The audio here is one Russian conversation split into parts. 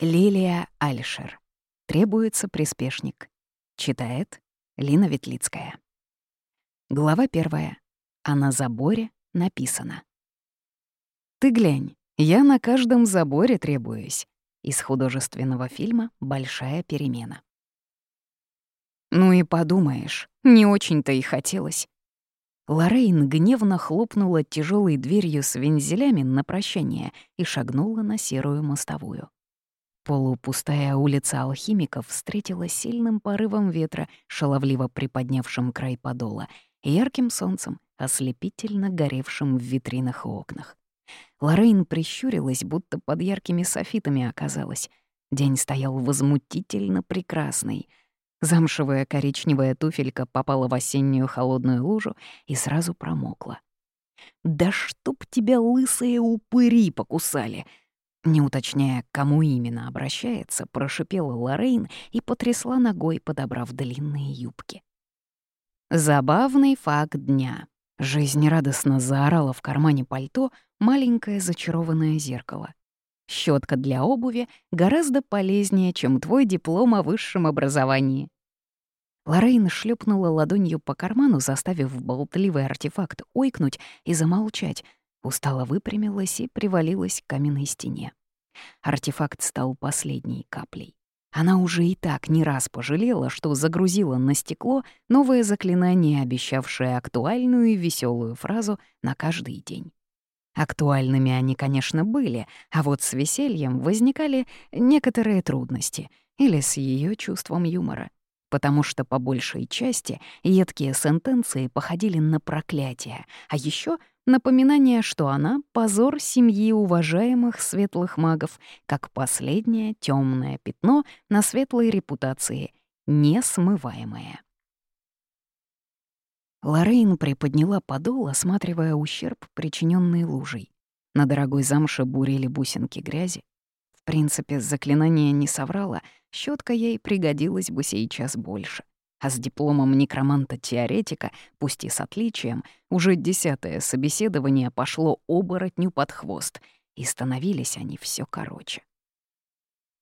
Лилия Альшер. Требуется приспешник. Читает Лина Ветлицкая. Глава первая. А на заборе написано. «Ты глянь, я на каждом заборе требуюсь». Из художественного фильма «Большая перемена». Ну и подумаешь, не очень-то и хотелось. Лорейн гневно хлопнула тяжелой дверью с вензелями на прощание и шагнула на серую мостовую. Полупустая улица алхимиков встретила сильным порывом ветра, шаловливо приподнявшим край подола, и ярким солнцем, ослепительно горевшим в витринах и окнах. Лорейн прищурилась, будто под яркими софитами оказалась. День стоял возмутительно прекрасный. Замшевая коричневая туфелька попала в осеннюю холодную лужу и сразу промокла. «Да чтоб тебя лысые упыри покусали!» Не уточняя, кому именно обращается, прошипела Лорейн и потрясла ногой, подобрав длинные юбки. Забавный факт дня. Жизнерадостно заорала в кармане пальто маленькое зачарованное зеркало. Щетка для обуви гораздо полезнее, чем твой диплом о высшем образовании. Лорейн шлепнула ладонью по карману, заставив болтливый артефакт ойкнуть и замолчать, устало выпрямилась и привалилась к каменной стене. Артефакт стал последней каплей. Она уже и так не раз пожалела, что загрузила на стекло новое заклинание, обещавшее актуальную и веселую фразу на каждый день. Актуальными они, конечно, были, а вот с весельем возникали некоторые трудности или с ее чувством юмора — потому что по большей части едкие сентенции походили на проклятие, а еще напоминание, что она — позор семьи уважаемых светлых магов, как последнее темное пятно на светлой репутации, несмываемое. Лорейн приподняла подол, осматривая ущерб, причиненный лужей. На дорогой замше бурили бусинки грязи, в принципе, заклинание не соврало, щетка ей пригодилась бы сейчас больше. А с дипломом некроманта-теоретика, пусть и с отличием, уже десятое собеседование пошло оборотню под хвост, и становились они все короче.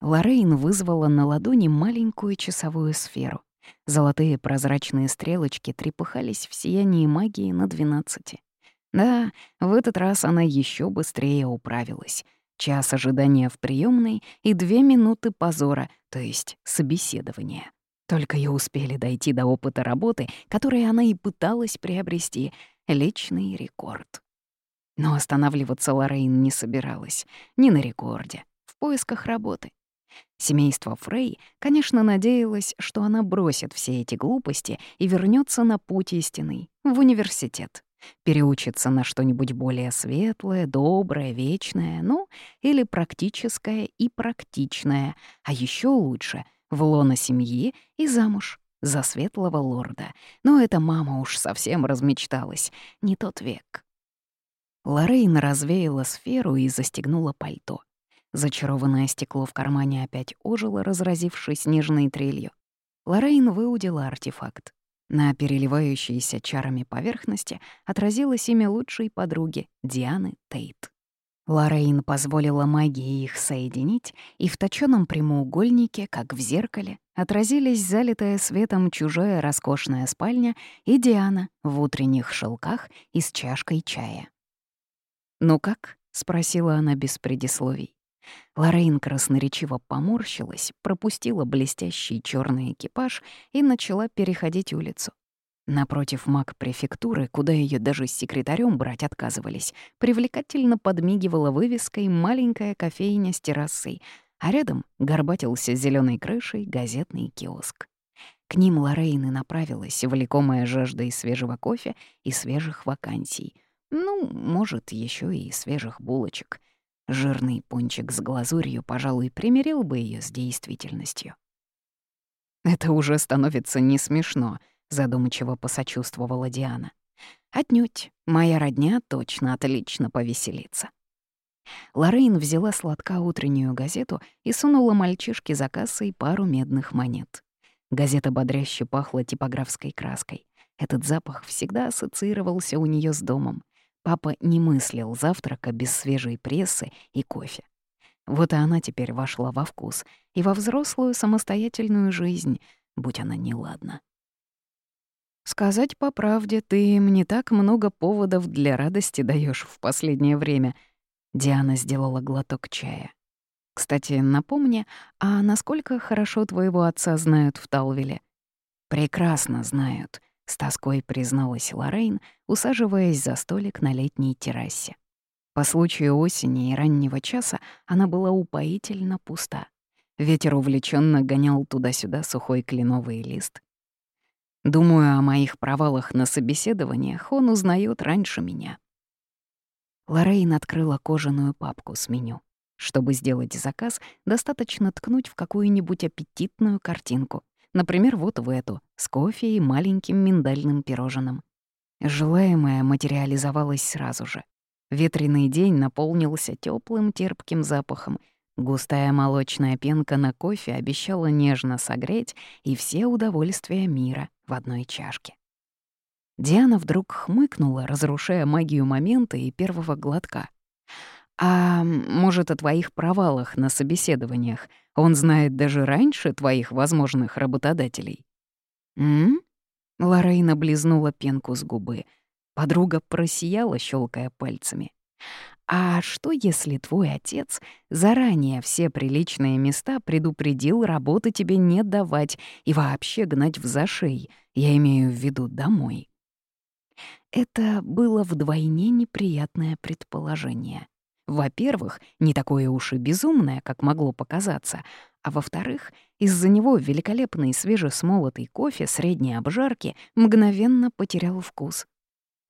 Лорейн вызвала на ладони маленькую часовую сферу. Золотые прозрачные стрелочки трепыхались в сиянии магии на двенадцати. Да, в этот раз она еще быстрее управилась — час ожидания в приемной и две минуты позора, то есть собеседования. Только и успели дойти до опыта работы, который она и пыталась приобрести — личный рекорд. Но останавливаться Лоррейн не собиралась, ни на рекорде, в поисках работы. Семейство Фрей, конечно, надеялось, что она бросит все эти глупости и вернется на путь истинный, в университет. Переучиться на что-нибудь более светлое, доброе, вечное, ну, или практическое и практичное, а еще лучше — в лоно семьи и замуж за светлого лорда. Но эта мама уж совсем размечталась, не тот век. Лоррейн развеяла сферу и застегнула пальто. Зачарованное стекло в кармане опять ожило, разразившись нежной трелью. Лоррейн выудила артефакт. На переливающейся чарами поверхности отразилось имя лучшей подруги Дианы Тейт. Лоррейн позволила магии их соединить, и в точёном прямоугольнике, как в зеркале, отразились залитая светом чужая роскошная спальня и Диана в утренних шелках и с чашкой чая. «Ну как?» — спросила она без предисловий. Лорейн красноречиво поморщилась, пропустила блестящий черный экипаж и начала переходить улицу. Напротив маг префектуры, куда ее даже с секретарем брать отказывались, привлекательно подмигивала вывеской маленькая кофейня с террасой, а рядом горбатился зеленой крышей газетный киоск. К ним Лорейн и направилась, влекомая жаждой свежего кофе и свежих вакансий. Ну, может, еще и свежих булочек — Жирный пончик с глазурью, пожалуй, примирил бы ее с действительностью. «Это уже становится не смешно», — задумчиво посочувствовала Диана. «Отнюдь, моя родня точно отлично повеселится». Лоррейн взяла сладка утреннюю газету и сунула мальчишке за кассой пару медных монет. Газета бодряще пахла типографской краской. Этот запах всегда ассоциировался у нее с домом. Папа не мыслил завтрака без свежей прессы и кофе. Вот и она теперь вошла во вкус и во взрослую самостоятельную жизнь, будь она неладна. «Сказать по правде, ты им не так много поводов для радости даешь в последнее время», — Диана сделала глоток чая. «Кстати, напомни, а насколько хорошо твоего отца знают в Талвиле?» «Прекрасно знают», — с тоской призналась Лоррейн, усаживаясь за столик на летней террасе. По случаю осени и раннего часа она была упоительно пуста. Ветер увлеченно гонял туда-сюда сухой кленовый лист. Думаю, о моих провалах на собеседованиях он узнает раньше меня. Лоррейн открыла кожаную папку с меню. Чтобы сделать заказ, достаточно ткнуть в какую-нибудь аппетитную картинку. Например, вот в эту, с кофе и маленьким миндальным пирожным. Желаемое материализовалось сразу же. Ветреный день наполнился теплым терпким запахом. Густая молочная пенка на кофе обещала нежно согреть и все удовольствия мира в одной чашке. Диана вдруг хмыкнула, разрушая магию момента и первого глотка. «А может, о твоих провалах на собеседованиях он знает даже раньше твоих возможных работодателей?» «М?» Лорейна облизнула пенку с губы. Подруга просияла, щелкая пальцами. «А что, если твой отец заранее все приличные места предупредил работы тебе не давать и вообще гнать в зашей? Я имею в виду домой». Это было вдвойне неприятное предположение. Во-первых, не такое уж и безумное, как могло показаться, а во-вторых, из-за него великолепный свежесмолотый кофе средней обжарки мгновенно потерял вкус.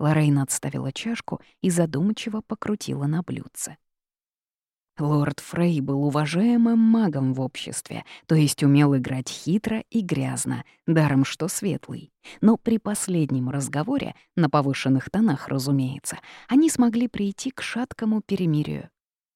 Лоррейн отставила чашку и задумчиво покрутила на блюдце. Лорд Фрей был уважаемым магом в обществе, то есть умел играть хитро и грязно, даром что светлый. Но при последнем разговоре, на повышенных тонах, разумеется, они смогли прийти к шаткому перемирию.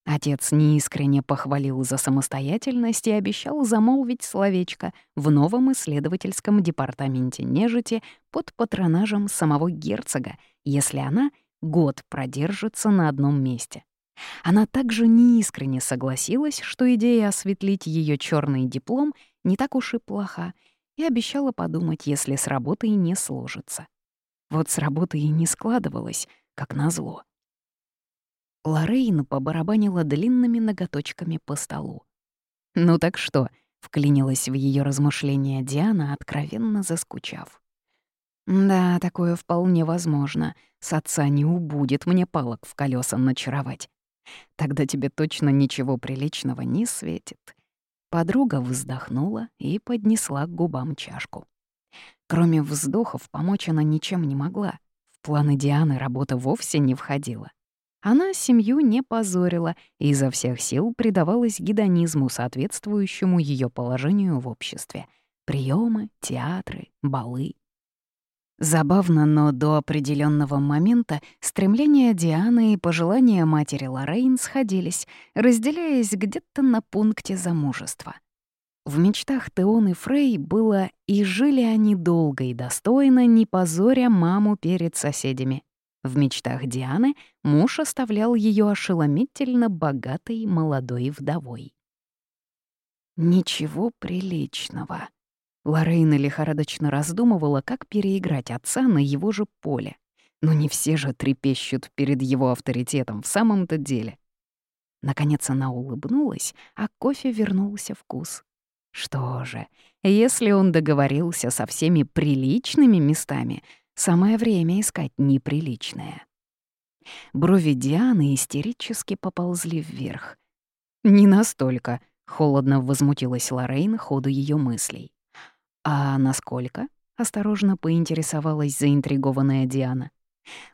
Отец неискренне похвалил за самостоятельность и обещал замолвить словечко в новом исследовательском департаменте нежити под патронажем самого герцога, если она год продержится на одном месте. Она также неискренне согласилась, что идея осветлить ее черный диплом не так уж и плоха, и обещала подумать, если с работой не сложится. Вот с работой и не складывалось, как назло. Лоррейн побарабанила длинными ноготочками по столу. «Ну так что?» — вклинилась в ее размышления Диана, откровенно заскучав. «Да, такое вполне возможно. С отца не убудет мне палок в колеса начаровать. Тогда тебе точно ничего приличного не светит». Подруга вздохнула и поднесла к губам чашку. Кроме вздохов, помочь она ничем не могла. В планы Дианы работа вовсе не входила. Она семью не позорила и изо всех сил предавалась гедонизму, соответствующему ее положению в обществе. Приемы, театры, балы. Забавно, но до определенного момента стремления Дианы и пожелания матери Лоррейн сходились, разделяясь где-то на пункте замужества. В мечтах Теон и Фрей было «и жили они долго и достойно, не позоря маму перед соседями». В мечтах Дианы муж оставлял ее ошеломительно богатой молодой вдовой. Ничего приличного. Лорейна лихорадочно раздумывала, как переиграть отца на его же поле. Но не все же трепещут перед его авторитетом в самом-то деле. Наконец она улыбнулась, а кофе вернулся вкус. Что же, если он договорился со всеми приличными местами, самое время искать неприличное. Брови Дианы истерически поползли вверх. «Не настолько», — холодно возмутилась Лорейн ходу ее мыслей. «А насколько?» — осторожно поинтересовалась заинтригованная Диана.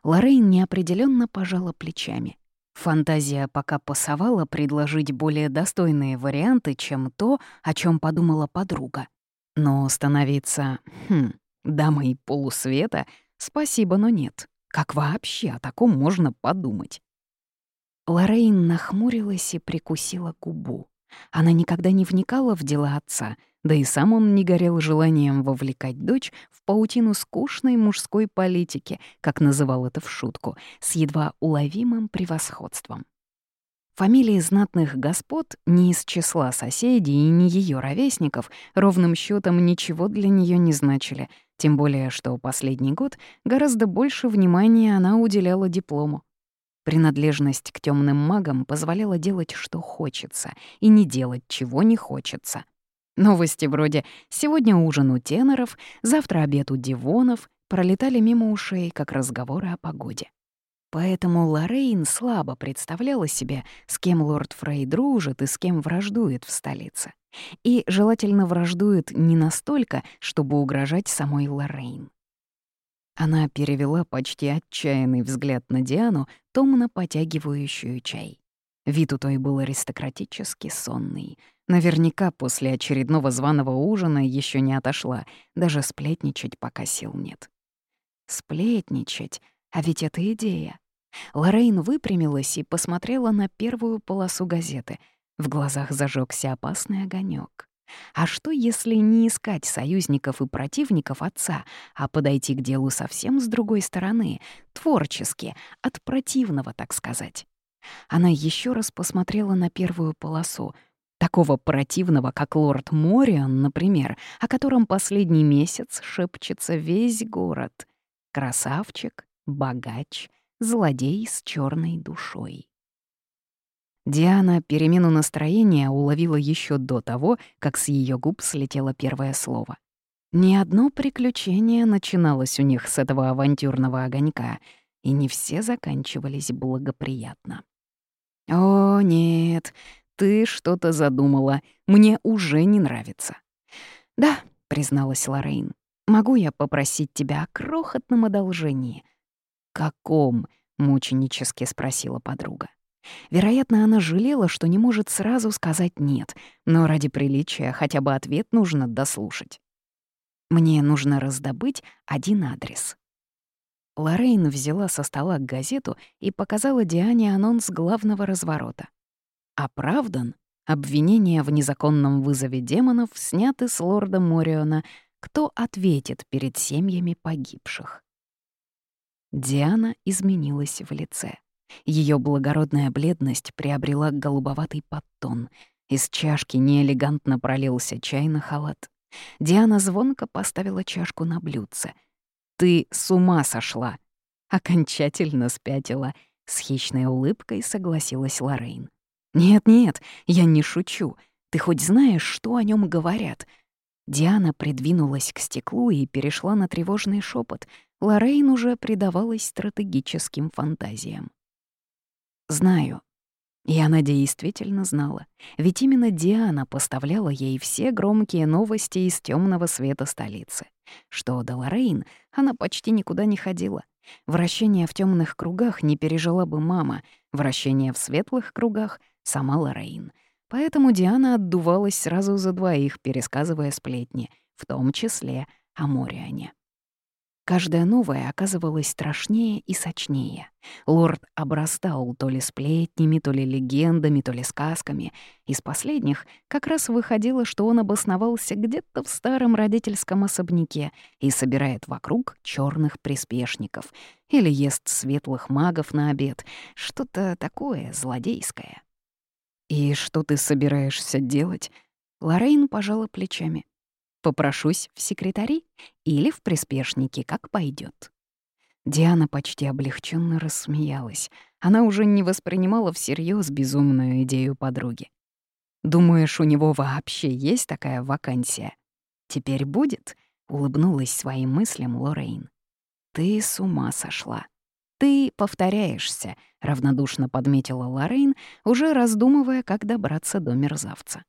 Лоррейн неопределенно пожала плечами. Фантазия пока пасовала предложить более достойные варианты, чем то, о чем подумала подруга. Но становиться, хм, дамой полусвета — спасибо, но нет. Как вообще о таком можно подумать? Лоррейн нахмурилась и прикусила губу. Она никогда не вникала в дела отца — да и сам он не горел желанием вовлекать дочь в паутину скучной мужской политики, как называл это в шутку, с едва уловимым превосходством. Фамилии знатных господ ни из числа соседей и ни ее ровесников ровным счетом ничего для нее не значили, тем более что последний год гораздо больше внимания она уделяла диплому. Принадлежность к темным магам позволяла делать, что хочется, и не делать, чего не хочется. Новости вроде «сегодня ужин у теноров», «завтра обед у дивонов» пролетали мимо ушей, как разговоры о погоде. Поэтому Лоррейн слабо представляла себе, с кем лорд Фрей дружит и с кем враждует в столице. И желательно враждует не настолько, чтобы угрожать самой Лоррейн. Она перевела почти отчаянный взгляд на Диану, томно потягивающую чай. Вид у той был аристократически сонный. Наверняка после очередного званого ужина еще не отошла, даже сплетничать пока сил нет. Сплетничать, а ведь это идея. Лоррейн выпрямилась и посмотрела на первую полосу газеты. В глазах зажегся опасный огонек. А что, если не искать союзников и противников отца, а подойти к делу совсем с другой стороны, творчески, от противного, так сказать? Она еще раз посмотрела на первую полосу. Такого противного, как лорд Мориан, например, о котором последний месяц шепчется весь город. Красавчик, богач, злодей с черной душой. Диана перемену настроения уловила еще до того, как с ее губ слетело первое слово. Ни одно приключение начиналось у них с этого авантюрного огонька, и не все заканчивались благоприятно. «О, нет, ты что-то задумала. Мне уже не нравится». «Да», — призналась Лоррейн, — «могу я попросить тебя о крохотном одолжении?» «Каком?» — мученически спросила подруга. Вероятно, она жалела, что не может сразу сказать «нет», но ради приличия хотя бы ответ нужно дослушать. «Мне нужно раздобыть один адрес». Лоррейн взяла со стола газету и показала Диане анонс главного разворота. Оправдан. Обвинения в незаконном вызове демонов сняты с лорда Мориона. Кто ответит перед семьями погибших? Диана изменилась в лице. Ее благородная бледность приобрела голубоватый подтон. Из чашки неэлегантно пролился чай на халат. Диана звонко поставила чашку на блюдце. «Ты с ума сошла!» Окончательно спятила. С хищной улыбкой согласилась Лоррейн. «Нет-нет, я не шучу. Ты хоть знаешь, что о нем говорят?» Диана придвинулась к стеклу и перешла на тревожный шепот. Лоррейн уже предавалась стратегическим фантазиям. Знаю. И она действительно знала, ведь именно Диана поставляла ей все громкие новости из темного света столицы. Что до Лоррейн, она почти никуда не ходила. Вращение в темных кругах не пережила бы мама, вращение в светлых кругах — сама Лоррейн. Поэтому Диана отдувалась сразу за двоих, пересказывая сплетни, в том числе о Мориане. Каждая новая оказывалась страшнее и сочнее. Лорд обрастал то ли сплетнями, то ли легендами, то ли сказками. Из последних как раз выходило, что он обосновался где-то в старом родительском особняке и собирает вокруг черных приспешников или ест светлых магов на обед. Что-то такое злодейское. «И что ты собираешься делать?» Лоррейн пожала плечами. Попрошусь в секретари или в приспешники, как пойдет. Диана почти облегченно рассмеялась. Она уже не воспринимала всерьез безумную идею подруги. «Думаешь, у него вообще есть такая вакансия?» «Теперь будет?» — улыбнулась своим мыслям Лоррейн. «Ты с ума сошла. Ты повторяешься», — равнодушно подметила Лоррейн, уже раздумывая, как добраться до мерзавца.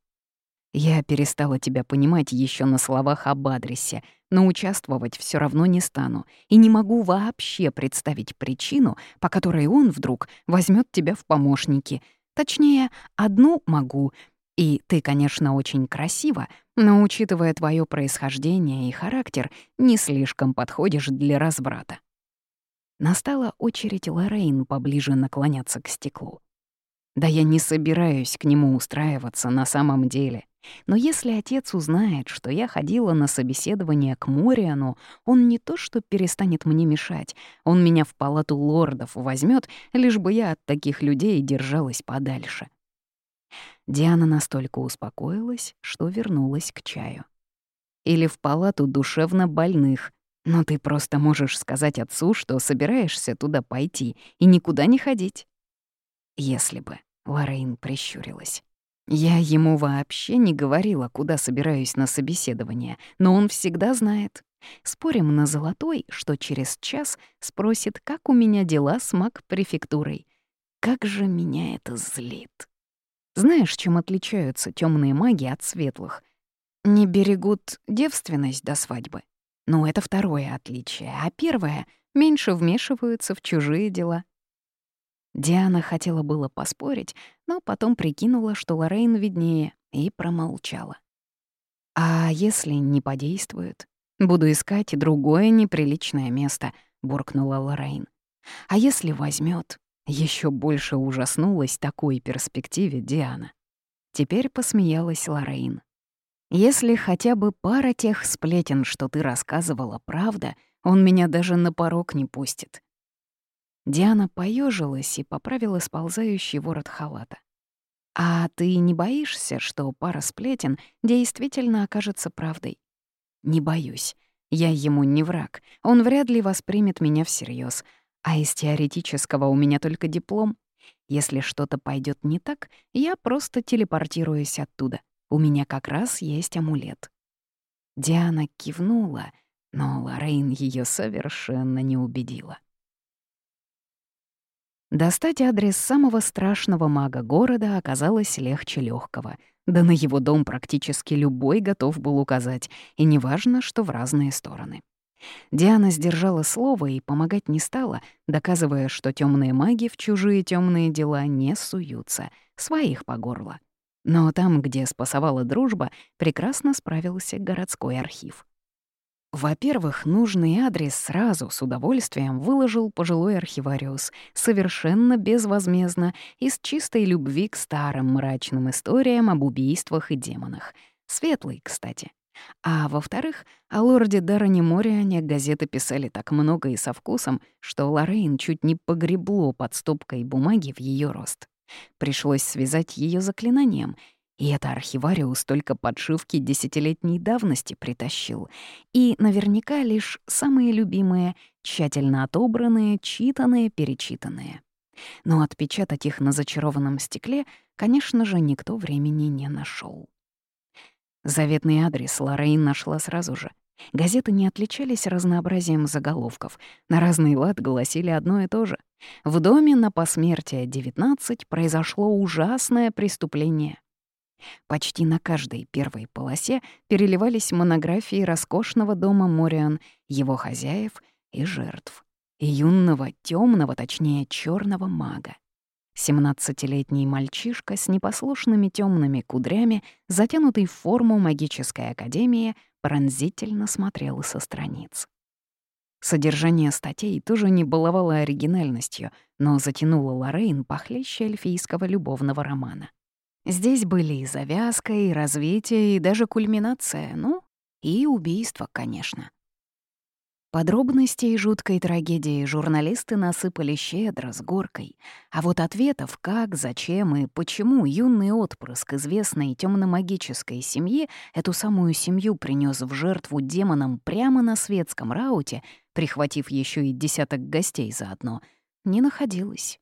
Я перестала тебя понимать еще на словах об адресе, но участвовать все равно не стану и не могу вообще представить причину, по которой он вдруг возьмет тебя в помощники. Точнее, одну могу. И ты, конечно, очень красива, но, учитывая твое происхождение и характер, не слишком подходишь для разврата. Настала очередь Лоррейн поближе наклоняться к стеклу. Да я не собираюсь к нему устраиваться на самом деле. Но если отец узнает, что я ходила на собеседование к Мориану, он не то что перестанет мне мешать, он меня в палату лордов возьмет, лишь бы я от таких людей держалась подальше. Диана настолько успокоилась, что вернулась к чаю. Или в палату душевно больных. Но ты просто можешь сказать отцу, что собираешься туда пойти и никуда не ходить. Если бы, Лорейн прищурилась. Я ему вообще не говорила, куда собираюсь на собеседование, но он всегда знает. Спорим на золотой, что через час спросит, как у меня дела с маг-префектурой. Как же меня это злит. Знаешь, чем отличаются темные маги от светлых? Не берегут девственность до свадьбы. Ну, это второе отличие. А первое — меньше вмешиваются в чужие дела. Диана хотела было поспорить, но потом прикинула, что Лорейн виднее, и промолчала. «А если не подействует? Буду искать другое неприличное место», — буркнула Лорейн. «А если возьмет? Еще больше ужаснулась такой перспективе Диана. Теперь посмеялась Лорейн. «Если хотя бы пара тех сплетен, что ты рассказывала, правда, он меня даже на порог не пустит». Диана поежилась и поправила сползающий ворот халата. «А ты не боишься, что пара сплетен действительно окажется правдой?» «Не боюсь. Я ему не враг. Он вряд ли воспримет меня всерьез. А из теоретического у меня только диплом. Если что-то пойдет не так, я просто телепортируюсь оттуда. У меня как раз есть амулет». Диана кивнула, но Лоррейн ее совершенно не убедила. Достать адрес самого страшного мага города оказалось легче легкого. Да на его дом практически любой готов был указать, и неважно, что в разные стороны. Диана сдержала слово и помогать не стала, доказывая, что темные маги в чужие темные дела не суются, своих по горло. Но там, где спасовала дружба, прекрасно справился городской архив. Во-первых, нужный адрес сразу с удовольствием выложил пожилой архивариус, совершенно безвозмездно, из чистой любви к старым мрачным историям об убийствах и демонах. Светлый, кстати. А во-вторых, о лорде Дароне Мориане газеты писали так много и со вкусом, что Лоррейн чуть не погребло под стопкой бумаги в ее рост. Пришлось связать ее заклинанием, и это архивариус только подшивки десятилетней давности притащил. И наверняка лишь самые любимые, тщательно отобранные, читанные, перечитанные. Но отпечатать их на зачарованном стекле, конечно же, никто времени не нашел. Заветный адрес Лоррейн нашла сразу же. Газеты не отличались разнообразием заголовков. На разный лад гласили одно и то же. В доме на посмертие 19 произошло ужасное преступление. Почти на каждой первой полосе переливались монографии роскошного дома Мориан, его хозяев и жертв. И юного, темного, точнее, черного мага. Семнадцатилетний мальчишка с непослушными темными кудрями, затянутый в форму магической академии, пронзительно смотрел со страниц. Содержание статей тоже не баловало оригинальностью, но затянуло Лоррейн похлеще эльфийского любовного романа. Здесь были и завязка, и развитие, и даже кульминация, ну, и убийство, конечно. Подробностей жуткой трагедии журналисты насыпали щедро, с горкой. А вот ответов, как, зачем и почему юный отпрыск известной темно-магической семьи эту самую семью принес в жертву демонам прямо на светском рауте, прихватив еще и десяток гостей заодно, не находилось.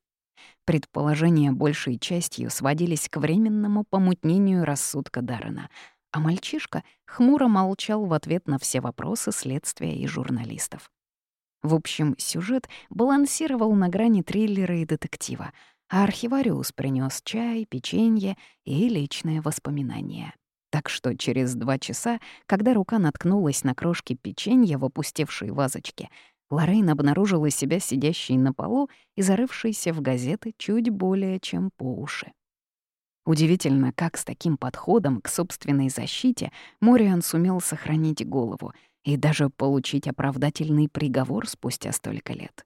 Предположения большей частью сводились к временному помутнению рассудка Даррена, а мальчишка хмуро молчал в ответ на все вопросы следствия и журналистов. В общем, сюжет балансировал на грани триллера и детектива, а архивариус принес чай, печенье и личные воспоминания. Так что через два часа, когда рука наткнулась на крошки печенья в опустевшей вазочке, Лоррейн обнаружила себя сидящей на полу и зарывшейся в газеты чуть более чем по уши. Удивительно, как с таким подходом к собственной защите Мориан сумел сохранить голову и даже получить оправдательный приговор спустя столько лет.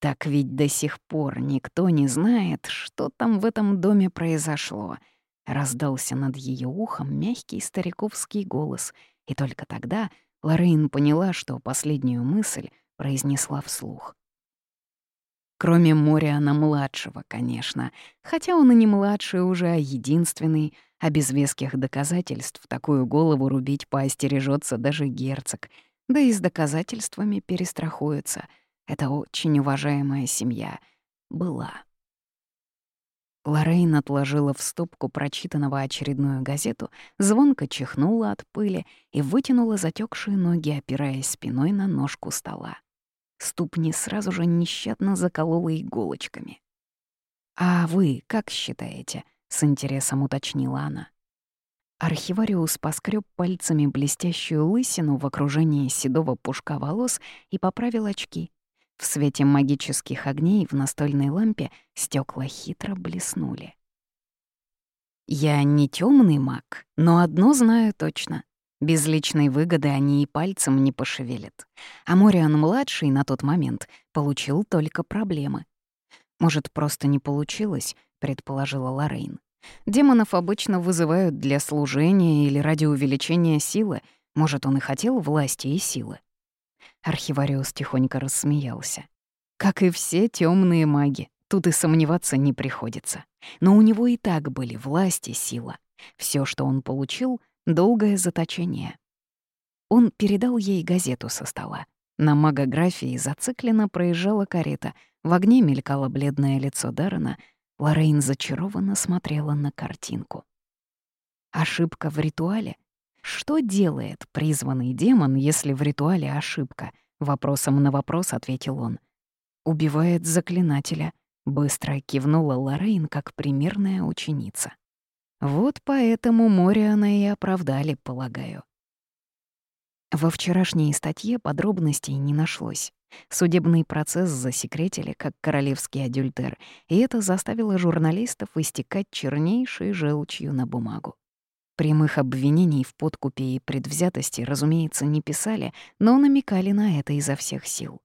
Так ведь до сих пор никто не знает, что там в этом доме произошло. Раздался над ее ухом мягкий стариковский голос, и только тогда Лоррейн поняла, что последнюю мысль произнесла вслух. Кроме Мориана-младшего, конечно, хотя он и не младший уже, а единственный, а без веских доказательств такую голову рубить поостережется даже герцог, да и с доказательствами перестрахуется — это очень уважаемая семья. Была. Лоррейн отложила в стопку прочитанного очередную газету, звонко чихнула от пыли и вытянула затекшие ноги, опираясь спиной на ножку стола. Ступни сразу же нещадно заколола иголочками. «А вы как считаете?» — с интересом уточнила она. Архивариус поскреб пальцами блестящую лысину в окружении седого пушка волос и поправил очки, в свете магических огней в настольной лампе стекла хитро блеснули. «Я не темный маг, но одно знаю точно. Без личной выгоды они и пальцем не пошевелят. А Мориан-младший на тот момент получил только проблемы. Может, просто не получилось, предположила Лорейн. Демонов обычно вызывают для служения или ради увеличения силы. Может, он и хотел власти и силы. Архивариус тихонько рассмеялся. Как и все темные маги, тут и сомневаться не приходится. Но у него и так были власть и сила. Все, что он получил — долгое заточение. Он передал ей газету со стола. На магографии зацикленно проезжала карета, в огне мелькало бледное лицо Даррена, Лоррейн зачарованно смотрела на картинку. Ошибка в ритуале? Что делает призванный демон, если в ритуале ошибка? Вопросом на вопрос ответил он. Убивает заклинателя. Быстро кивнула Лорейн, как примерная ученица. Вот поэтому Мориана и оправдали, полагаю. Во вчерашней статье подробностей не нашлось. Судебный процесс засекретили, как королевский адюльтер, и это заставило журналистов истекать чернейшей желчью на бумагу. Прямых обвинений в подкупе и предвзятости, разумеется, не писали, но намекали на это изо всех сил.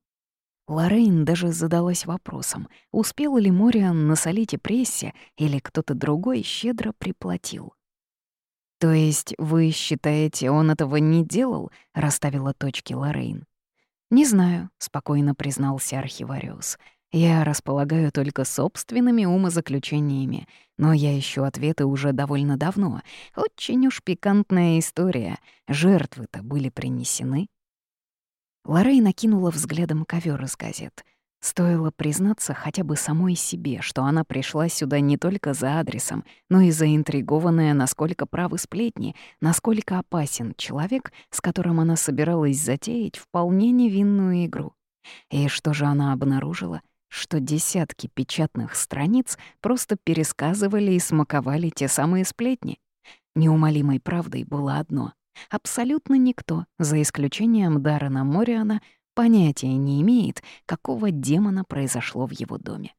Лоррейн даже задалась вопросом, успел ли Мориан насолить и прессе, или кто-то другой щедро приплатил. «То есть вы считаете, он этого не делал?» — расставила точки Лоррейн. «Не знаю», — спокойно признался архивариус. Я располагаю только собственными умозаключениями, но я ищу ответы уже довольно давно. Очень уж пикантная история. Жертвы-то были принесены. Лоррей накинула взглядом ковер из газет. Стоило признаться хотя бы самой себе, что она пришла сюда не только за адресом, но и заинтригованная, насколько правы сплетни, насколько опасен человек, с которым она собиралась затеять вполне невинную игру. И что же она обнаружила? что десятки печатных страниц просто пересказывали и смаковали те самые сплетни. Неумолимой правдой было одно — абсолютно никто, за исключением Даррена Мориана, понятия не имеет, какого демона произошло в его доме.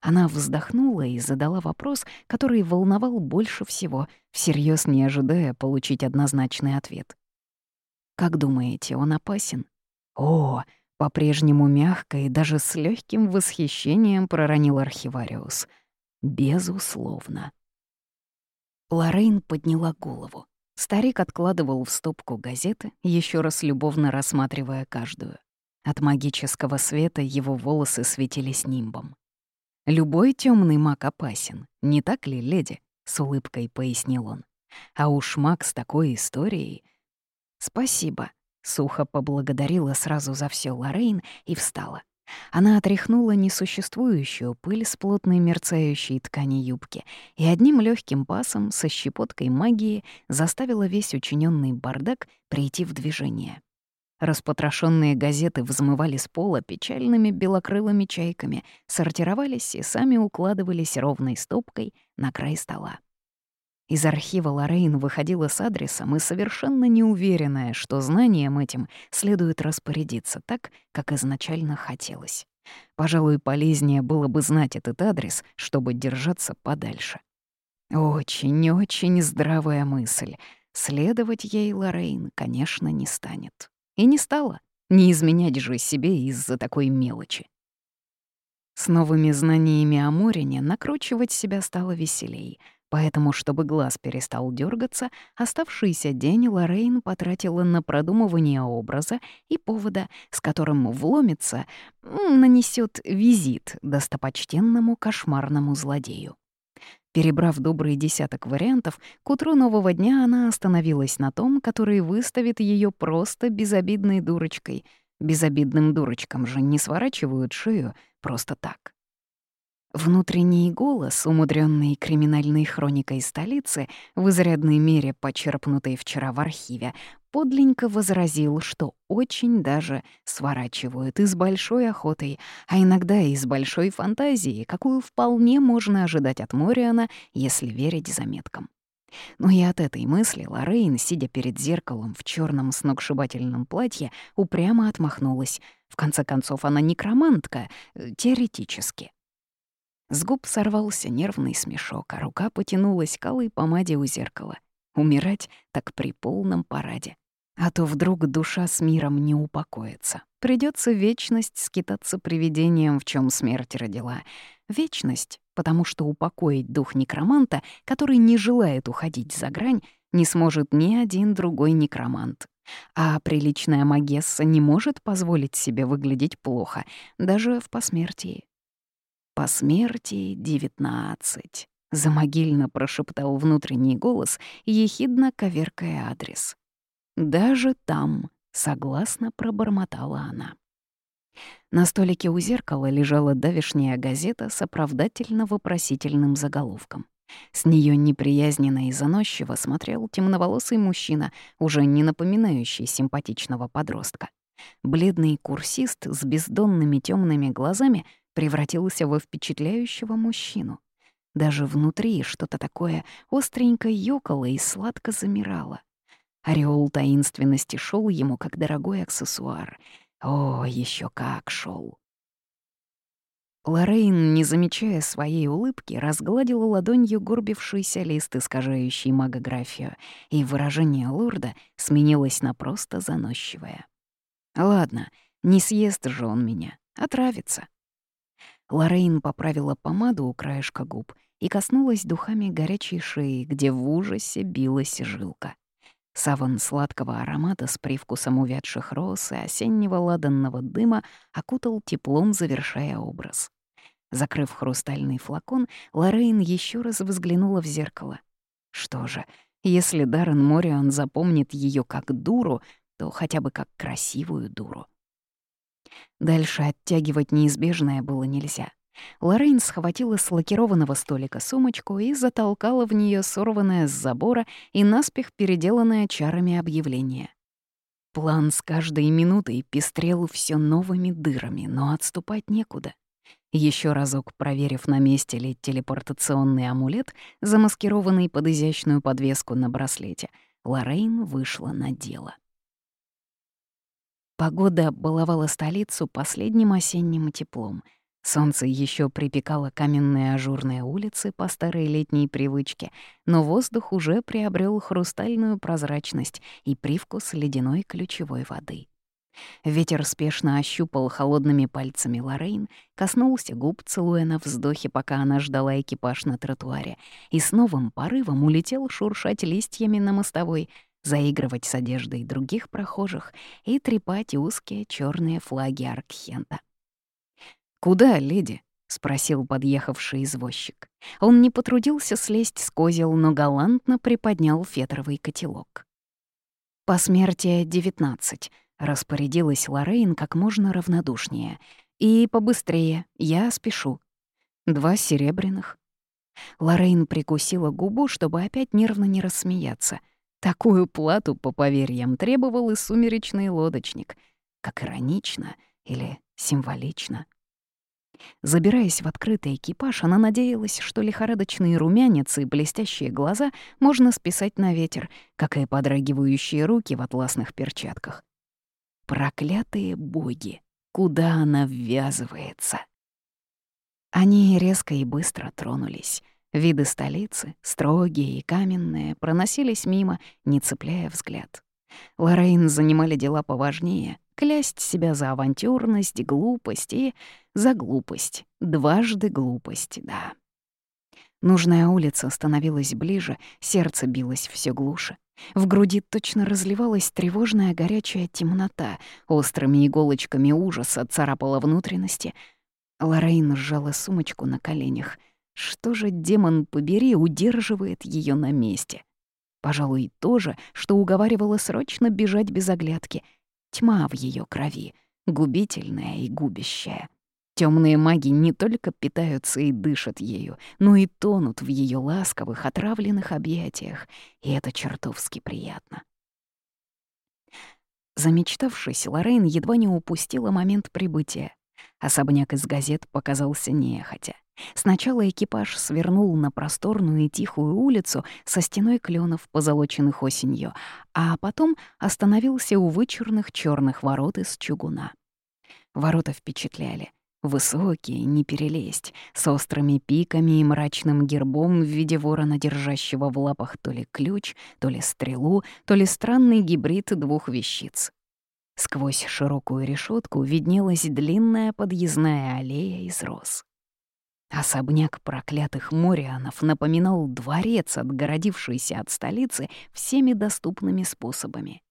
Она вздохнула и задала вопрос, который волновал больше всего, всерьез не ожидая получить однозначный ответ. «Как думаете, он опасен?» «О, по-прежнему мягко и даже с легким восхищением проронил архивариус. «Безусловно». Лоррейн подняла голову. Старик откладывал в стопку газеты, еще раз любовно рассматривая каждую. От магического света его волосы светились нимбом. «Любой темный маг опасен, не так ли, леди?» — с улыбкой пояснил он. «А уж маг с такой историей...» «Спасибо», Сухо поблагодарила сразу за все Лорейн и встала. Она отряхнула несуществующую пыль с плотной мерцающей ткани юбки и одним легким пасом со щепоткой магии заставила весь учиненный бардак прийти в движение. Распотрошенные газеты взмывали с пола печальными белокрылыми чайками, сортировались и сами укладывались ровной стопкой на край стола. Из архива Лоррейн выходила с адресом и совершенно неуверенная, что знанием этим следует распорядиться так, как изначально хотелось. Пожалуй, полезнее было бы знать этот адрес, чтобы держаться подальше. Очень-очень здравая мысль. Следовать ей Лоррейн, конечно, не станет. И не стала. Не изменять же себе из-за такой мелочи. С новыми знаниями о Морине накручивать себя стало веселей, поэтому, чтобы глаз перестал дергаться, оставшийся день Лоррейн потратила на продумывание образа и повода, с которым вломится, нанесет визит достопочтенному кошмарному злодею. Перебрав добрый десяток вариантов, к утру нового дня она остановилась на том, который выставит ее просто безобидной дурочкой. Безобидным дурочкам же не сворачивают шею просто так. Внутренний голос, умудренный криминальной хроникой столицы, в изрядной мере почерпнутой вчера в архиве, подленько возразил, что очень даже сворачивают и с большой охотой, а иногда и с большой фантазией, какую вполне можно ожидать от Мориана, если верить заметкам. Но и от этой мысли Лоррейн, сидя перед зеркалом в черном сногсшибательном платье, упрямо отмахнулась. В конце концов, она некромантка, э, теоретически. С губ сорвался нервный смешок, а рука потянулась к алой помаде у зеркала. Умирать так при полном параде. А то вдруг душа с миром не упокоится. Придется вечность скитаться привидением, в чем смерть родила. Вечность, потому что упокоить дух некроманта, который не желает уходить за грань, не сможет ни один другой некромант. А приличная магесса не может позволить себе выглядеть плохо, даже в посмертии. «По смерти девятнадцать», — замогильно прошептал внутренний голос, ехидно коверкая адрес. «Даже там», — согласно пробормотала она. На столике у зеркала лежала давешняя газета с оправдательно-вопросительным заголовком. С нее неприязненно и заносчиво смотрел темноволосый мужчина, уже не напоминающий симпатичного подростка. Бледный курсист с бездонными темными глазами превратился во впечатляющего мужчину. Даже внутри что-то такое остренько ёкало и сладко замирало. Ореол таинственности шел ему как дорогой аксессуар. О, еще как шел! Лоррейн, не замечая своей улыбки, разгладила ладонью горбившийся лист, искажающий магографию, и выражение лорда сменилось на просто заносчивое. «Ладно, не съест же он меня, отравится. Лоррейн поправила помаду у краешка губ и коснулась духами горячей шеи, где в ужасе билась жилка. Саван сладкого аромата с привкусом увядших роз и осеннего ладанного дыма окутал теплом, завершая образ. Закрыв хрустальный флакон, Лоррейн еще раз взглянула в зеркало. Что же, если Даррен Мориан запомнит ее как дуру, то хотя бы как красивую дуру. Дальше оттягивать неизбежное было нельзя. Лоррейн схватила с лакированного столика сумочку и затолкала в нее сорванное с забора и наспех переделанное чарами объявление. План с каждой минутой пестрел все новыми дырами, но отступать некуда. Еще разок проверив, на месте ли телепортационный амулет, замаскированный под изящную подвеску на браслете, Лоррейн вышла на дело. Погода баловала столицу последним осенним теплом. Солнце еще припекало каменные ажурные улицы по старой летней привычке, но воздух уже приобрел хрустальную прозрачность и привкус ледяной ключевой воды. Ветер спешно ощупал холодными пальцами Лорейн, коснулся губ, целуя на вздохе, пока она ждала экипаж на тротуаре, и с новым порывом улетел шуршать листьями на мостовой, заигрывать с одеждой других прохожих и трепать узкие черные флаги Аркхента. «Куда, леди?» — спросил подъехавший извозчик. Он не потрудился слезть с козел, но галантно приподнял фетровый котелок. «По смерти девятнадцать», — распорядилась Лоррейн как можно равнодушнее. «И побыстрее, я спешу. Два серебряных». Лоррейн прикусила губу, чтобы опять нервно не рассмеяться — Такую плату, по поверьям, требовал и сумеречный лодочник. Как иронично или символично. Забираясь в открытый экипаж, она надеялась, что лихорадочные румянец и блестящие глаза можно списать на ветер, как и подрагивающие руки в атласных перчатках. Проклятые боги! Куда она ввязывается? Они резко и быстро тронулись. Виды столицы, строгие и каменные, проносились мимо, не цепляя взгляд. Лоррейн занимали дела поважнее, клясть себя за авантюрность, глупость и за глупость. Дважды глупость, да. Нужная улица становилась ближе, сердце билось все глуше. В груди точно разливалась тревожная горячая темнота, острыми иголочками ужаса царапала внутренности. Лорейн сжала сумочку на коленях. Что же, демон побери, удерживает ее на месте? Пожалуй, то же, что уговаривало срочно бежать без оглядки. Тьма в ее крови, губительная и губящая. Темные маги не только питаются и дышат ею, но и тонут в ее ласковых, отравленных объятиях, и это чертовски приятно. Замечтавшись, Лорейн едва не упустила момент прибытия. Особняк из газет показался нехотя. Сначала экипаж свернул на просторную и тихую улицу со стеной кленов, позолоченных осенью, а потом остановился у вычурных черных ворот из чугуна. Ворота впечатляли — Высокие, не перелезть, с острыми пиками и мрачным гербом в виде ворона, держащего в лапах то ли ключ, то ли стрелу, то ли странный гибрид двух вещиц. Сквозь широкую решетку виднелась длинная подъездная аллея из роз. Особняк проклятых Морианов напоминал дворец, отгородившийся от столицы всеми доступными способами.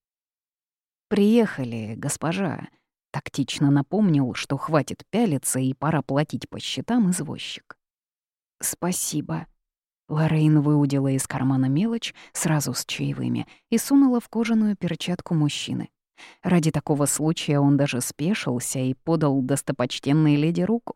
«Приехали, госпожа», Тактично напомнил, что хватит пялиться и пора платить по счетам извозчик. «Спасибо». Лоррейн выудила из кармана мелочь сразу с чаевыми и сунула в кожаную перчатку мужчины. Ради такого случая он даже спешился и подал достопочтенной леди руку.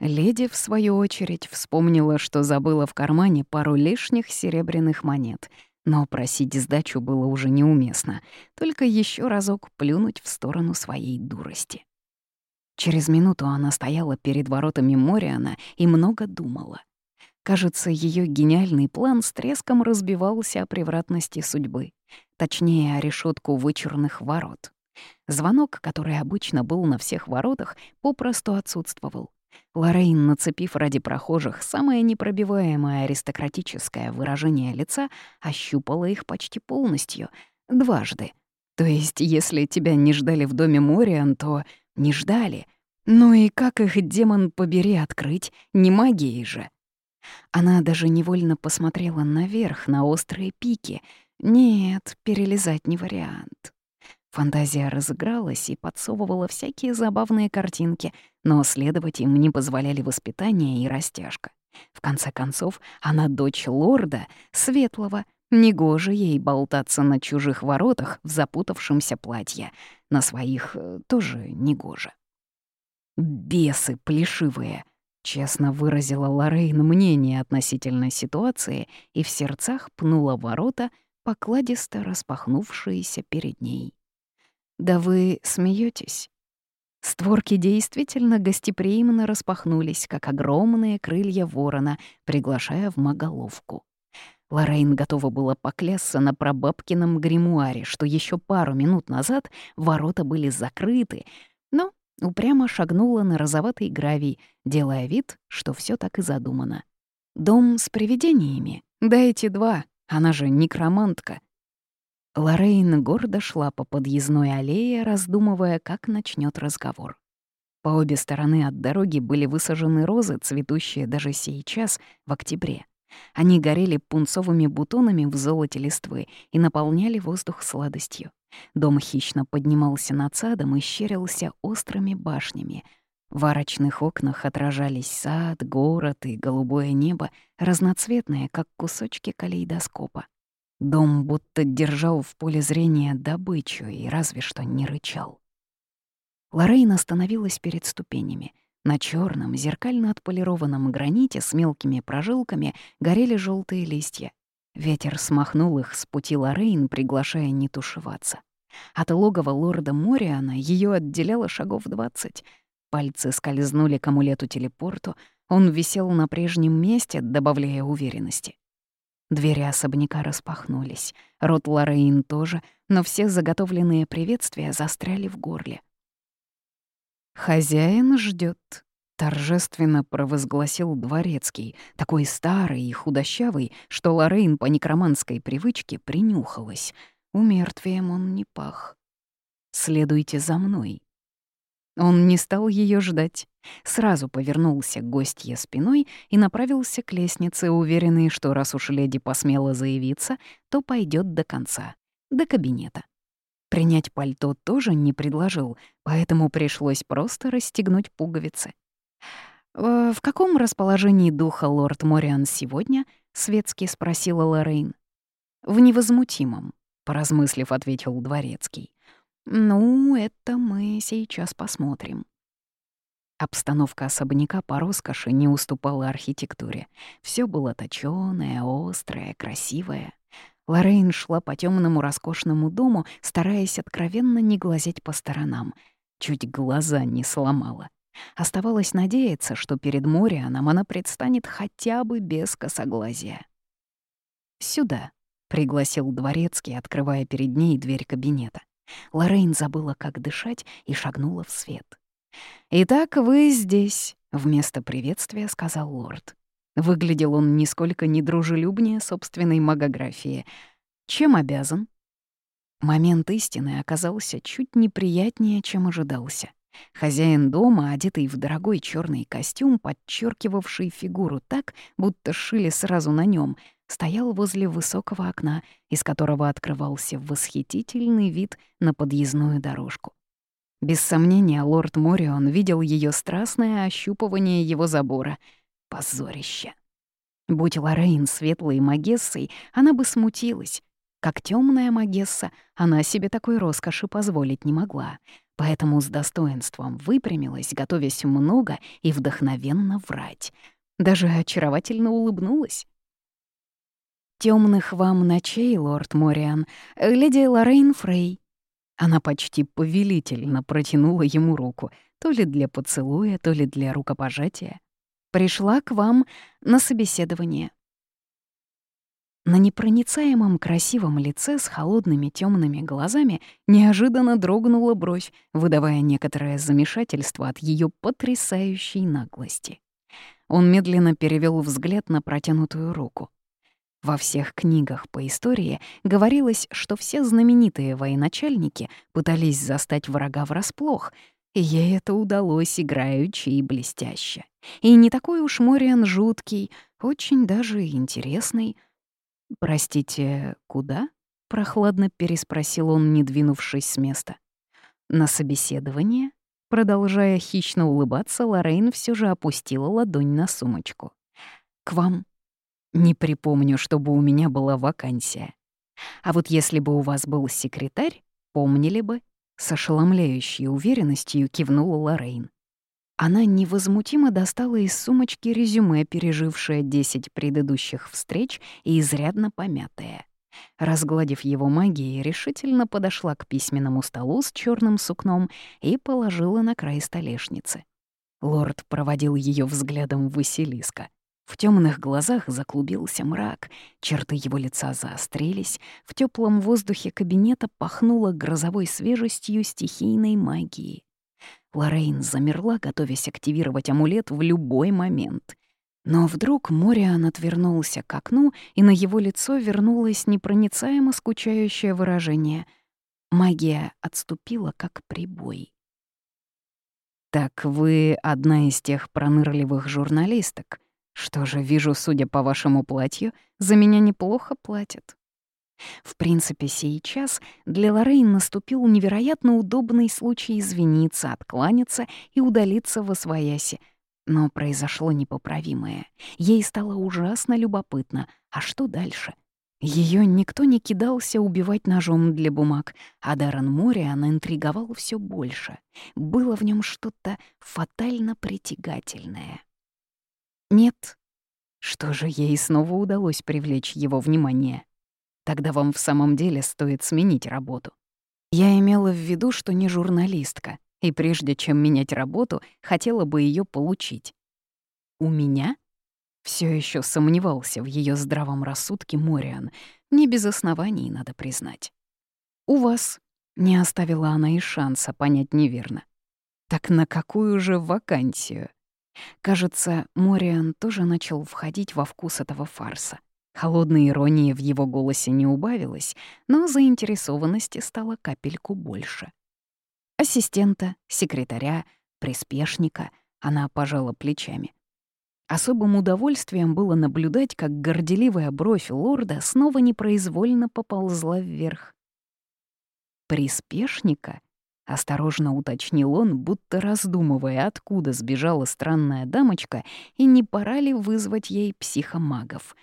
Леди, в свою очередь, вспомнила, что забыла в кармане пару лишних серебряных монет — но просить сдачу было уже неуместно, только еще разок плюнуть в сторону своей дурости. Через минуту она стояла перед воротами Мориана и много думала. Кажется, ее гениальный план с треском разбивался о превратности судьбы, точнее, о решетку вычурных ворот. Звонок, который обычно был на всех воротах, попросту отсутствовал. Лоррейн, нацепив ради прохожих самое непробиваемое аристократическое выражение лица, ощупала их почти полностью, дважды. То есть, если тебя не ждали в доме Мориан, то не ждали. Ну и как их, демон, побери открыть, не магией же? Она даже невольно посмотрела наверх, на острые пики. Нет, перелезать не вариант. Фантазия разыгралась и подсовывала всякие забавные картинки, но следовать им не позволяли воспитание и растяжка. В конце концов, она дочь лорда, светлого, негоже ей болтаться на чужих воротах в запутавшемся платье, на своих э, тоже негоже. «Бесы плешивые!» — честно выразила Лоррейн мнение относительно ситуации и в сердцах пнула ворота, покладисто распахнувшиеся перед ней. Да вы смеетесь? Створки действительно гостеприимно распахнулись, как огромные крылья ворона, приглашая в маголовку. Лорейн готова была поклясться на прабабкином гримуаре, что еще пару минут назад ворота были закрыты, но упрямо шагнула на розоватый гравий, делая вид, что все так и задумано. «Дом с привидениями? Дайте два, она же некромантка. Лорейн гордо шла по подъездной аллее, раздумывая, как начнет разговор. По обе стороны от дороги были высажены розы, цветущие даже сейчас, в октябре. Они горели пунцовыми бутонами в золоте листвы и наполняли воздух сладостью. Дом хищно поднимался над садом и щерился острыми башнями. В арочных окнах отражались сад, город и голубое небо, разноцветные, как кусочки калейдоскопа. Дом будто держал в поле зрения добычу и разве что не рычал. Лоррейн остановилась перед ступенями. На черном, зеркально отполированном граните с мелкими прожилками горели желтые листья. Ветер смахнул их с пути Лоррейн, приглашая не тушеваться. От логова лорда Мориана ее отделяло шагов двадцать. Пальцы скользнули к амулету-телепорту, он висел на прежнем месте, добавляя уверенности. Двери особняка распахнулись. Рот Лорейн тоже, но все заготовленные приветствия застряли в горле. «Хозяин ждет, торжественно провозгласил дворецкий, такой старый и худощавый, что Лорейн по некроманской привычке принюхалась. Умертвием он не пах. следуйте за мной». Он не стал ее ждать. Сразу повернулся к гостье спиной и направился к лестнице, уверенный, что раз уж леди посмела заявиться, то пойдет до конца, до кабинета. Принять пальто тоже не предложил, поэтому пришлось просто расстегнуть пуговицы. «Э, «В каком расположении духа лорд Мориан сегодня?» — светски спросила Лоррейн. «В невозмутимом», — поразмыслив, ответил Дворецкий. «Ну, это мы сейчас посмотрим». Обстановка особняка по роскоши не уступала архитектуре. Все было точёное, острое, красивое. Лоррейн шла по темному роскошному дому, стараясь откровенно не глазеть по сторонам. Чуть глаза не сломала. Оставалось надеяться, что перед Морианом она предстанет хотя бы без косоглазия. «Сюда», — пригласил дворецкий, открывая перед ней дверь кабинета. Лоррейн забыла, как дышать, и шагнула в свет. «Итак, вы здесь», — вместо приветствия сказал лорд. Выглядел он нисколько не дружелюбнее собственной магографии. Чем обязан? Момент истины оказался чуть неприятнее, чем ожидался. Хозяин дома, одетый в дорогой черный костюм, подчеркивавший фигуру так, будто шили сразу на нем, стоял возле высокого окна, из которого открывался восхитительный вид на подъездную дорожку. Без сомнения, лорд Морион видел ее страстное ощупывание его забора — Позорище. Будь Лоррейн светлой магессой, она бы смутилась. Как темная магесса, она себе такой роскоши позволить не могла, поэтому с достоинством выпрямилась, готовясь много и вдохновенно врать. Даже очаровательно улыбнулась. Темных вам ночей, лорд Мориан, леди Лоррейн Фрей». Она почти повелительно протянула ему руку, то ли для поцелуя, то ли для рукопожатия. Пришла к вам на собеседование». На непроницаемом красивом лице с холодными темными глазами неожиданно дрогнула бровь, выдавая некоторое замешательство от ее потрясающей наглости. Он медленно перевел взгляд на протянутую руку. Во всех книгах по истории говорилось, что все знаменитые военачальники пытались застать врага врасплох, и ей это удалось играючи и блестяще. И не такой уж Мориан жуткий, очень даже интересный. «Простите, куда?» — прохладно переспросил он, не двинувшись с места. «На собеседование?» Продолжая хищно улыбаться, Лоррейн все же опустила ладонь на сумочку. «К вам. Не припомню, чтобы у меня была вакансия. А вот если бы у вас был секретарь, помнили бы». С ошеломляющей уверенностью кивнула Лоррейн. Она невозмутимо достала из сумочки резюме, пережившее 10 предыдущих встреч и изрядно помятое. Разгладив его магией, решительно подошла к письменному столу с черным сукном и положила на край столешницы. Лорд проводил ее взглядом Василиска. В темных глазах заклубился мрак, черты его лица заострились, в теплом воздухе кабинета пахнуло грозовой свежестью стихийной магии. Лорейн замерла, готовясь активировать амулет в любой момент. Но вдруг Мориан отвернулся к окну, и на его лицо вернулось непроницаемо скучающее выражение. Магия отступила, как прибой. «Так вы одна из тех пронырливых журналисток. Что же, вижу, судя по вашему платью, за меня неплохо платят». В принципе, сейчас для Лоррейн наступил невероятно удобный случай извиниться, откланяться и удалиться во свояси. Но произошло непоправимое. Ей стало ужасно любопытно. А что дальше? Ее никто не кидался убивать ножом для бумаг, а Даррен Мориан интриговал все больше. Было в нем что-то фатально притягательное. Нет. Что же ей снова удалось привлечь его внимание? Тогда вам в самом деле стоит сменить работу. Я имела в виду, что не журналистка, и прежде чем менять работу, хотела бы ее получить. У меня? Все еще сомневался в ее здравом рассудке Мориан. Не без оснований, надо признать. У вас не оставила она и шанса понять неверно. Так на какую же вакансию? Кажется, Мориан тоже начал входить во вкус этого фарса. Холодной иронии в его голосе не убавилось, но заинтересованности стало капельку больше. Ассистента, секретаря, приспешника. Она пожала плечами. Особым удовольствием было наблюдать, как горделивая бровь лорда снова непроизвольно поползла вверх. «Приспешника?» — осторожно уточнил он, будто раздумывая, откуда сбежала странная дамочка и не пора ли вызвать ей психомагов.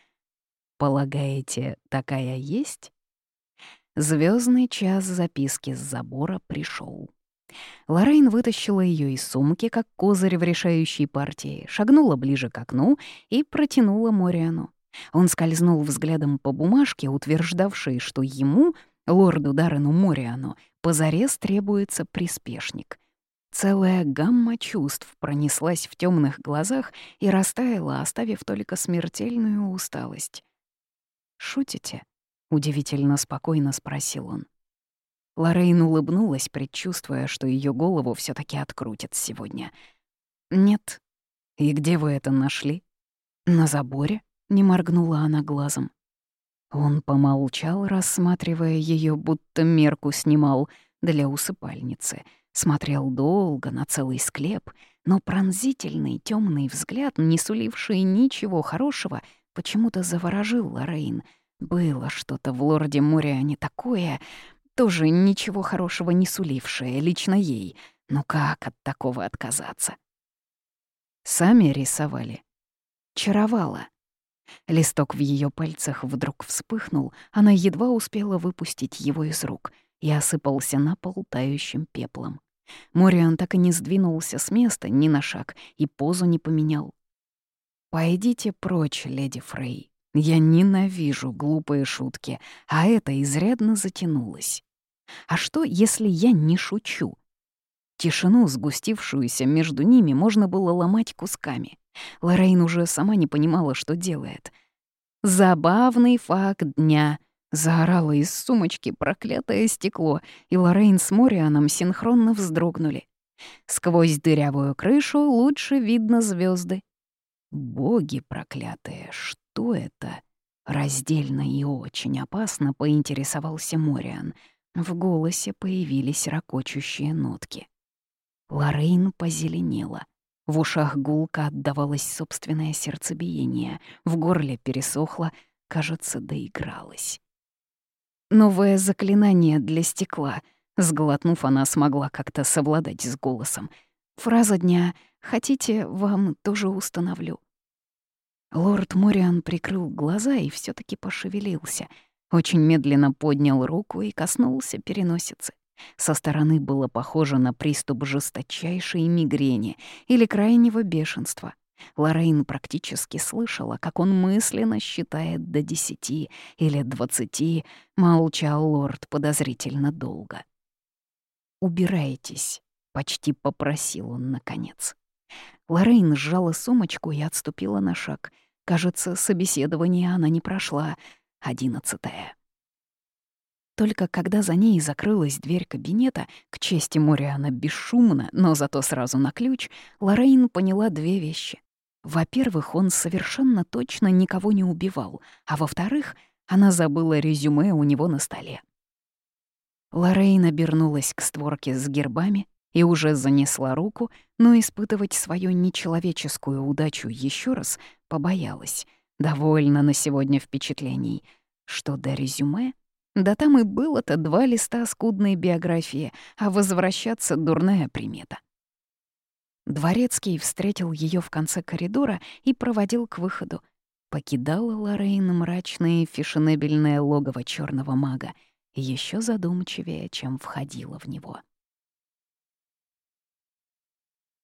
«Полагаете, такая есть?» Звездный час записки с забора пришел. Лоррейн вытащила ее из сумки, как козырь в решающей партии, шагнула ближе к окну и протянула Мориану. Он скользнул взглядом по бумажке, утверждавшей, что ему, лорду Даррену Мориану, позарез требуется приспешник. Целая гамма чувств пронеслась в темных глазах и растаяла, оставив только смертельную усталость. «Шутите?» — удивительно спокойно спросил он. Лоррейн улыбнулась, предчувствуя, что ее голову все таки открутят сегодня. «Нет». «И где вы это нашли?» «На заборе», — не моргнула она глазом. Он помолчал, рассматривая ее, будто мерку снимал для усыпальницы. Смотрел долго на целый склеп, но пронзительный темный взгляд, не суливший ничего хорошего, почему-то заворожил Лоррейн. Было что-то в лорде Мориане такое, тоже ничего хорошего не сулившее лично ей. Ну как от такого отказаться? Сами рисовали. Чаровала. Листок в ее пальцах вдруг вспыхнул, она едва успела выпустить его из рук и осыпался на пол тающим пеплом. Мориан так и не сдвинулся с места ни на шаг и позу не поменял. «Пойдите прочь, леди Фрей. Я ненавижу глупые шутки, а это изрядно затянулось. А что, если я не шучу? Тишину, сгустившуюся между ними, можно было ломать кусками. Лоррейн уже сама не понимала, что делает. «Забавный факт дня!» — заорала из сумочки проклятое стекло, и Лоррейн с Морианом синхронно вздрогнули. Сквозь дырявую крышу лучше видно звезды. Боги проклятые, что это? Раздельно и очень опасно поинтересовался Мориан — в голосе появились ракочущие нотки. Лорейн позеленела. В ушах гулко отдавалось собственное сердцебиение, в горле пересохло, кажется, доигралось. «Новое заклинание для стекла», — сглотнув, она смогла как-то совладать с голосом. «Фраза дня «Хотите, вам тоже установлю». Лорд Мориан прикрыл глаза и все таки пошевелился — очень медленно поднял руку и коснулся переносицы. Со стороны было похоже на приступ жесточайшей мигрени или крайнего бешенства. Лоррейн практически слышала, как он мысленно считает до десяти или двадцати, молчал лорд подозрительно долго. «Убирайтесь», — почти попросил он наконец. Лоррейн сжала сумочку и отступила на шаг. Кажется, собеседование она не прошла, Одиннадцатая. Только когда за ней закрылась дверь кабинета, к чести Мориана бесшумно, но зато сразу на ключ, Лоррейн поняла две вещи. Во-первых, он совершенно точно никого не убивал, а во-вторых, она забыла резюме у него на столе. Лоррейн обернулась к створке с гербами и уже занесла руку, но испытывать свою нечеловеческую удачу еще раз побоялась — Довольно на сегодня впечатлений. Что до резюме? Да там и было-то два листа скудной биографии, а возвращаться — дурная примета. Дворецкий встретил ее в конце коридора и проводил к выходу. Покидала Лоррейн мрачное фешенебельное логово черного мага, еще задумчивее, чем входила в него.